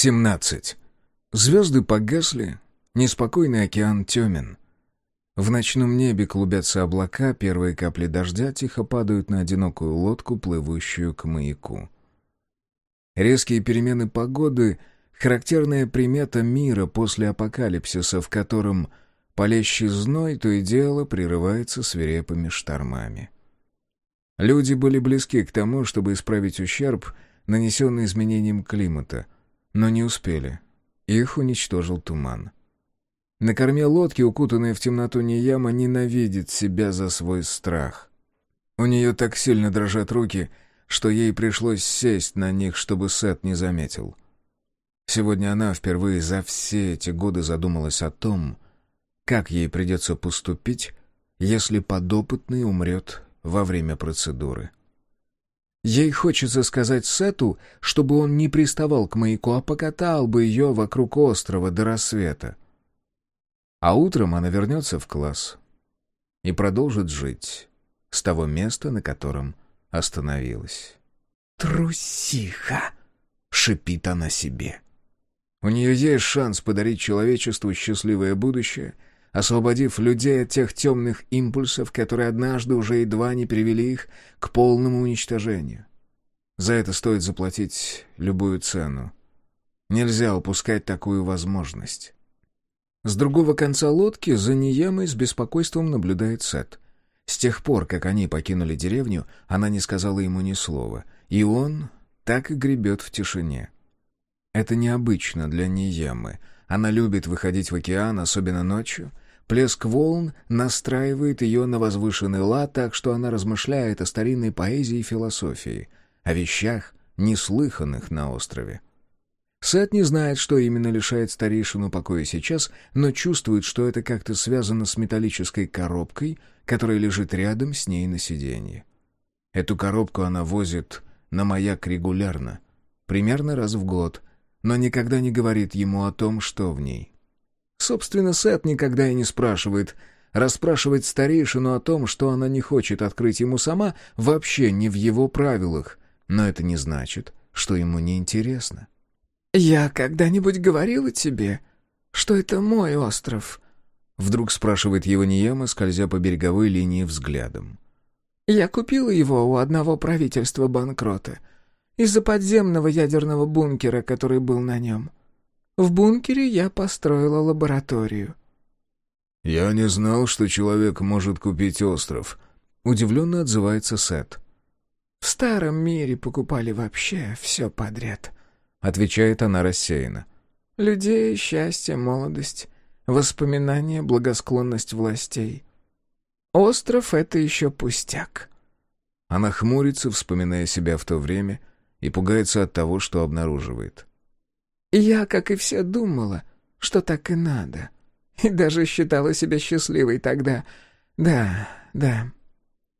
17. Звезды погасли, неспокойный океан темен. В ночном небе клубятся облака, первые капли дождя тихо падают на одинокую лодку, плывущую к маяку. Резкие перемены погоды — характерная примета мира после апокалипсиса, в котором палящий зной то и дело прерывается свирепыми штормами. Люди были близки к тому, чтобы исправить ущерб, нанесенный изменением климата — но не успели. Их уничтожил туман. На корме лодки, укутанная в темноту Нияма, ненавидит себя за свой страх. У нее так сильно дрожат руки, что ей пришлось сесть на них, чтобы Сет не заметил. Сегодня она впервые за все эти годы задумалась о том, как ей придется поступить, если подопытный умрет во время процедуры. Ей хочется сказать Сету, чтобы он не приставал к маяку, а покатал бы ее вокруг острова до рассвета. А утром она вернется в класс и продолжит жить с того места, на котором остановилась. «Трусиха!» — шипит она себе. У нее есть шанс подарить человечеству счастливое будущее — освободив людей от тех темных импульсов, которые однажды уже едва не привели их к полному уничтожению. За это стоит заплатить любую цену. Нельзя упускать такую возможность. С другого конца лодки за Ниемой с беспокойством наблюдает Сет. С тех пор, как они покинули деревню, она не сказала ему ни слова, и он так и гребет в тишине. Это необычно для Ниемы — она любит выходить в океан, особенно ночью. Плеск волн настраивает ее на возвышенный лад, так что она размышляет о старинной поэзии и философии, о вещах, неслыханных на острове. Сет не знает, что именно лишает старейшину покоя сейчас, но чувствует, что это как-то связано с металлической коробкой, которая лежит рядом с ней на сиденье. Эту коробку она возит на маяк регулярно, примерно раз в год, но никогда не говорит ему о том, что в ней. Собственно, Сет никогда и не спрашивает. Расспрашивать старейшину о том, что она не хочет открыть ему сама, вообще не в его правилах. Но это не значит, что ему не интересно. «Я когда-нибудь говорила тебе, что это мой остров?» Вдруг спрашивает его Нияма, скользя по береговой линии взглядом. «Я купила его у одного правительства банкрота из-за подземного ядерного бункера, который был на нем. В бункере я построила лабораторию». «Я не знал, что человек может купить остров», — удивленно отзывается Сет. «В старом мире покупали вообще все подряд», — отвечает она рассеянно. «Людей, счастье, молодость, воспоминания, благосклонность властей. Остров — это еще пустяк». Она хмурится, вспоминая себя в то время, и пугается от того, что обнаруживает. «Я, как и все, думала, что так и надо. И даже считала себя счастливой тогда. Да, да,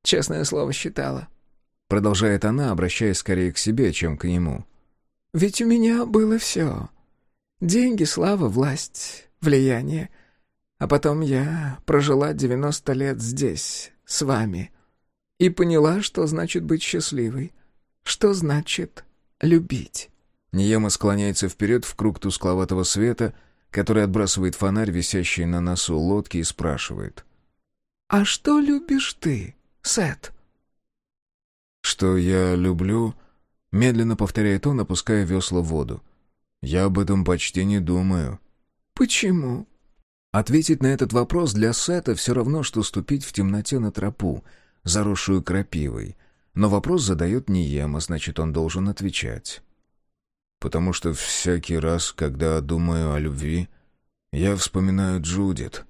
честное слово считала». Продолжает она, обращаясь скорее к себе, чем к нему. «Ведь у меня было все. Деньги, слава, власть, влияние. А потом я прожила девяносто лет здесь, с вами, и поняла, что значит быть счастливой. Что значит любить? Ниема склоняется вперед в круг тускловатого света, который отбрасывает фонарь, висящий на носу лодки, и спрашивает. «А что любишь ты, Сет?» «Что я люблю?» — медленно повторяет он, опуская весла в воду. «Я об этом почти не думаю». «Почему?» Ответить на этот вопрос для Сета все равно, что ступить в темноте на тропу, заросшую крапивой — но вопрос задает не Ема, значит, он должен отвечать. Потому что всякий раз, когда думаю о любви, я вспоминаю Джудит.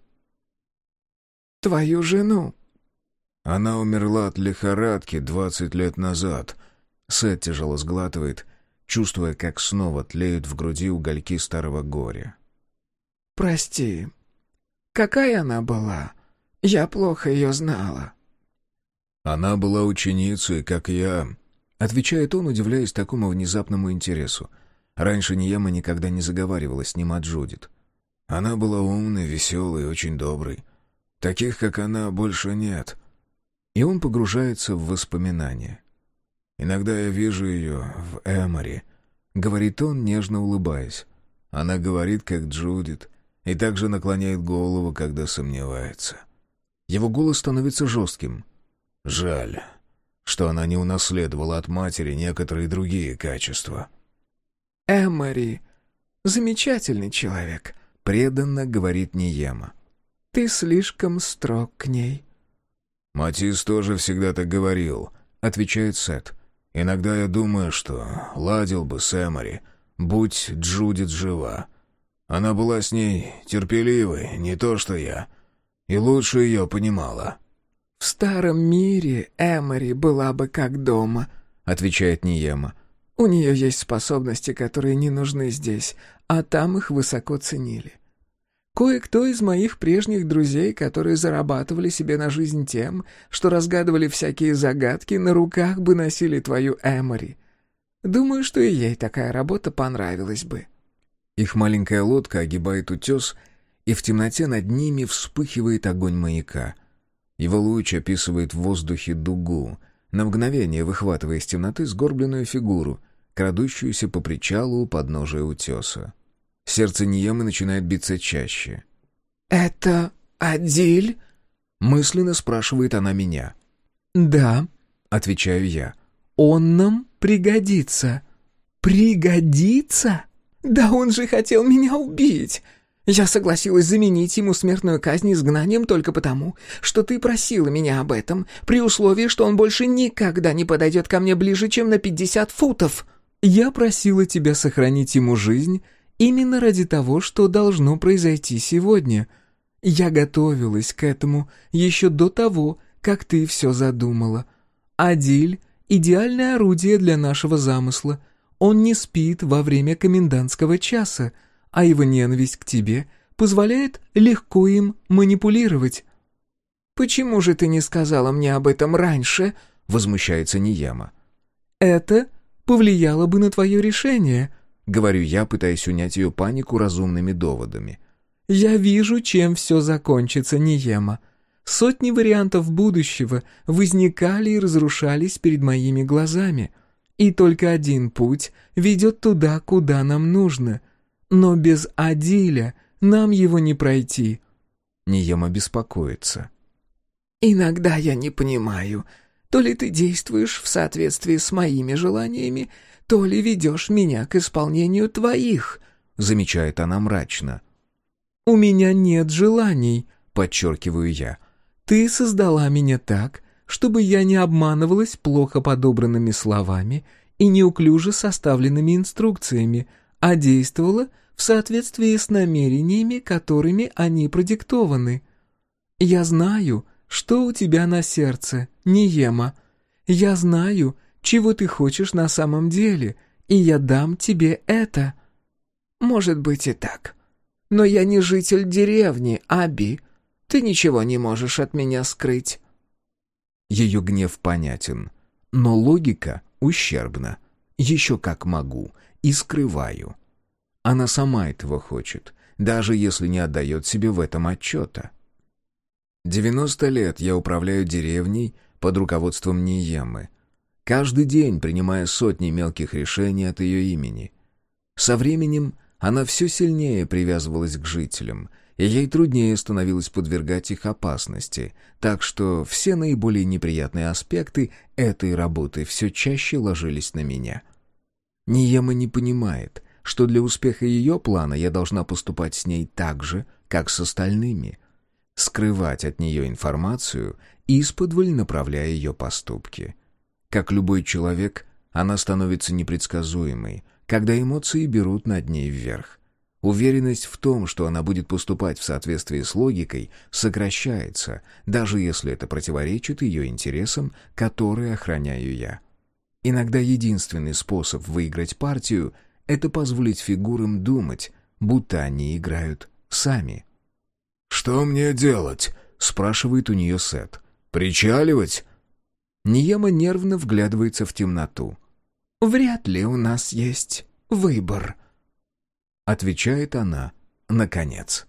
«Твою жену?» Она умерла от лихорадки двадцать лет назад. Сет тяжело сглатывает, чувствуя, как снова тлеют в груди угольки старого горя. «Прости. Какая она была? Я плохо ее знала». «Она была ученицей, как я», — отвечает он, удивляясь такому внезапному интересу. Раньше Нияма никогда не заговаривала с ним о Джудит. Она была умной, веселой, очень доброй. Таких, как она, больше нет. И он погружается в воспоминания. Иногда я вижу ее в Эмори, говорит он, нежно улыбаясь. Она говорит, как Джудит, и также наклоняет голову, когда сомневается. Его голос становится жестким. Жаль, что она не унаследовала от матери некоторые другие качества. «Эмори — замечательный человек», — преданно говорит Ниема. «Ты слишком строг к ней». «Матис тоже всегда так говорил», — отвечает Сет. «Иногда я думаю, что ладил бы с Эмори, будь Джудит жива. Она была с ней терпеливой, не то что я, и лучше ее понимала». «В старом мире Эмори была бы как дома», — отвечает Ниема. «У нее есть способности, которые не нужны здесь, а там их высоко ценили. Кое-кто из моих прежних друзей, которые зарабатывали себе на жизнь тем, что разгадывали всякие загадки, на руках бы носили твою Эмори. Думаю, что и ей такая работа понравилась бы». Их маленькая лодка огибает утес, и в темноте над ними вспыхивает огонь маяка — его луч описывает в воздухе дугу, на мгновение выхватывая из темноты сгорбленную фигуру, крадущуюся по причалу у подножия утеса. Сердце Ниемы начинает биться чаще. «Это Адиль?» — мысленно спрашивает она меня. «Да», — отвечаю я. «Он нам пригодится». «Пригодится? Да он же хотел меня убить!» Я согласилась заменить ему смертную казнь изгнанием только потому, что ты просила меня об этом, при условии, что он больше никогда не подойдет ко мне ближе, чем на пятьдесят футов. Я просила тебя сохранить ему жизнь именно ради того, что должно произойти сегодня. Я готовилась к этому еще до того, как ты все задумала. Адиль — идеальное орудие для нашего замысла. Он не спит во время комендантского часа — а его ненависть к тебе позволяет легко им манипулировать». «Почему же ты не сказала мне об этом раньше?» — возмущается Нияма. «Это повлияло бы на твое решение», — говорю я, пытаясь унять ее панику разумными доводами. «Я вижу, чем все закончится, Ниема. Сотни вариантов будущего возникали и разрушались перед моими глазами. И только один путь ведет туда, куда нам нужно. Но без Адиля нам его не пройти». Ниема беспокоится. «Иногда я не понимаю, то ли ты действуешь в соответствии с моими желаниями, то ли ведешь меня к исполнению твоих», — замечает она мрачно. «У меня нет желаний», — подчеркиваю я. «Ты создала меня так, чтобы я не обманывалась плохо подобранными словами и неуклюже составленными инструкциями, а действовала в соответствии с намерениями, которыми они продиктованы. Я знаю, что у тебя на сердце, Ниема. Я знаю, чего ты хочешь на самом деле, и я дам тебе это. Может быть и так. Но я не житель деревни, Аби. Ты ничего не можешь от меня скрыть. Ее гнев понятен, но логика ущербна. Еще как могу и скрываю. Она сама этого хочет, даже если не отдает себе в этом отчета. 90 лет я управляю деревней под руководством Ниемы, каждый день принимая сотни мелких решений от ее имени. Со временем она все сильнее привязывалась к жителям, и ей труднее становилось подвергать их опасности, так что все наиболее неприятные аспекты этой работы все чаще ложились на меня — Ниема не понимает, что для успеха ее плана я должна поступать с ней так же, как с остальными. Скрывать от нее информацию, исподволь направляя ее поступки. Как любой человек, она становится непредсказуемой, когда эмоции берут над ней вверх. Уверенность в том, что она будет поступать в соответствии с логикой, сокращается, даже если это противоречит ее интересам, которые охраняю я. Иногда единственный способ выиграть партию — это позволить фигурам думать, будто они играют сами. «Что мне делать?» — спрашивает у нее Сет. «Причаливать?» Ниема нервно вглядывается в темноту. «Вряд ли у нас есть выбор», — отвечает она наконец.